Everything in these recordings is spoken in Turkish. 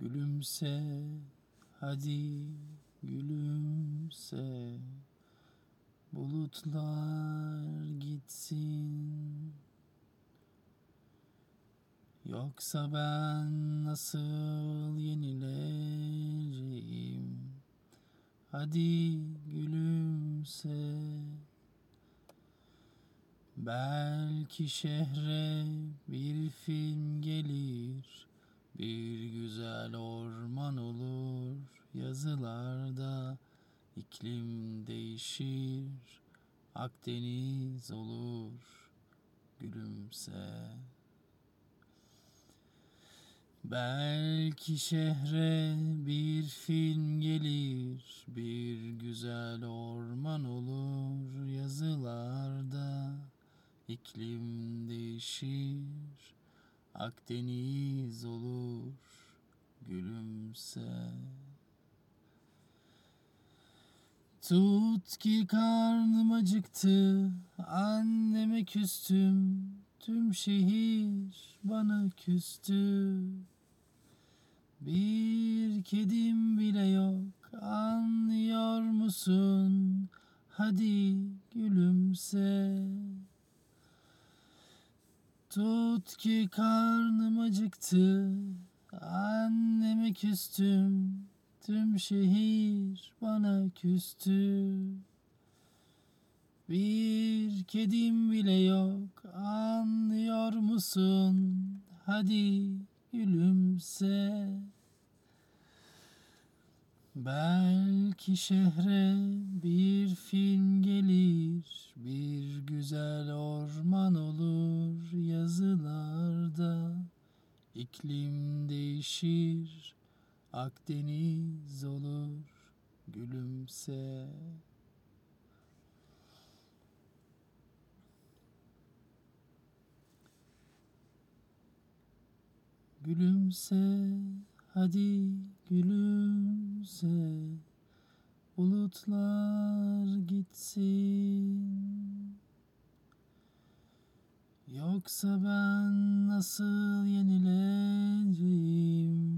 Gülümse hadi gülümse. Bulutlar gitsin. Yoksa ben nasıl yenileceğim Hadi gülümse. Belki şehre Yazılarda iklim değişir Akdeniz olur Gülümse Belki şehre bir film gelir, bir güzel orman olur yazılarda. iklim değişir, Akdeniz olur, gülümse. Tut ki karnım acıktı, anneme küstüm, tüm şehir bana küstü. Bir kedim bile yok anlıyor musun? Hadi gülümse. Tut ki karnım acıktı. Anneme küstüm. Tüm şehir bana küstü. Bir kedim bile yok anlıyor musun? Hadi gülümse. Belki şehre bir film gelir, bir güzel orman olur yazılarda. iklim değişir, Akdeniz olur, gülümse. Gülümse, hadi gülümse, bulutlar gitsin. Yoksa ben nasıl yenileceğim?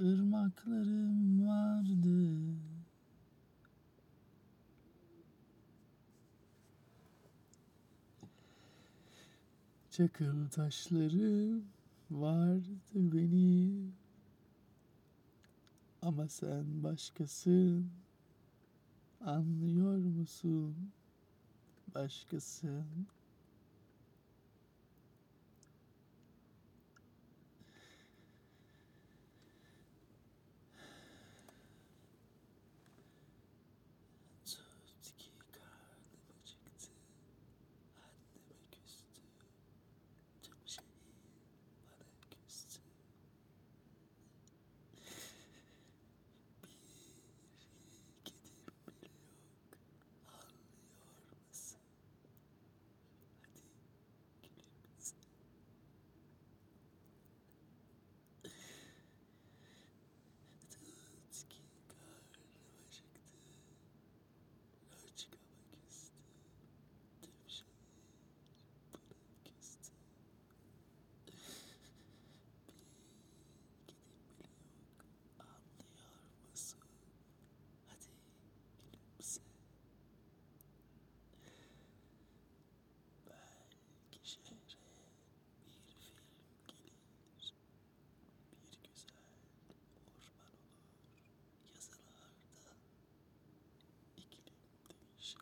ırmaklarım vardı. Çakıl taşlarım vardı benim. Ama sen başkasın. Anlıyor musun? Başkasın Tut ki karnım acıktı anneme küstü tüm şehir bana küstü Bir kedim bile yok anlıyor musun? Hadi gülümse. Tut ki karnım acıktı Laçkama küstü Tüm şehir bana küstü Bir kedim bile yok anlıyor musun? Hadi gülümse. Belki şehre bir film gelir. Bir güzel orman olur yazılarda. iklim değişir.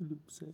Akdeniz olur. Gülümse.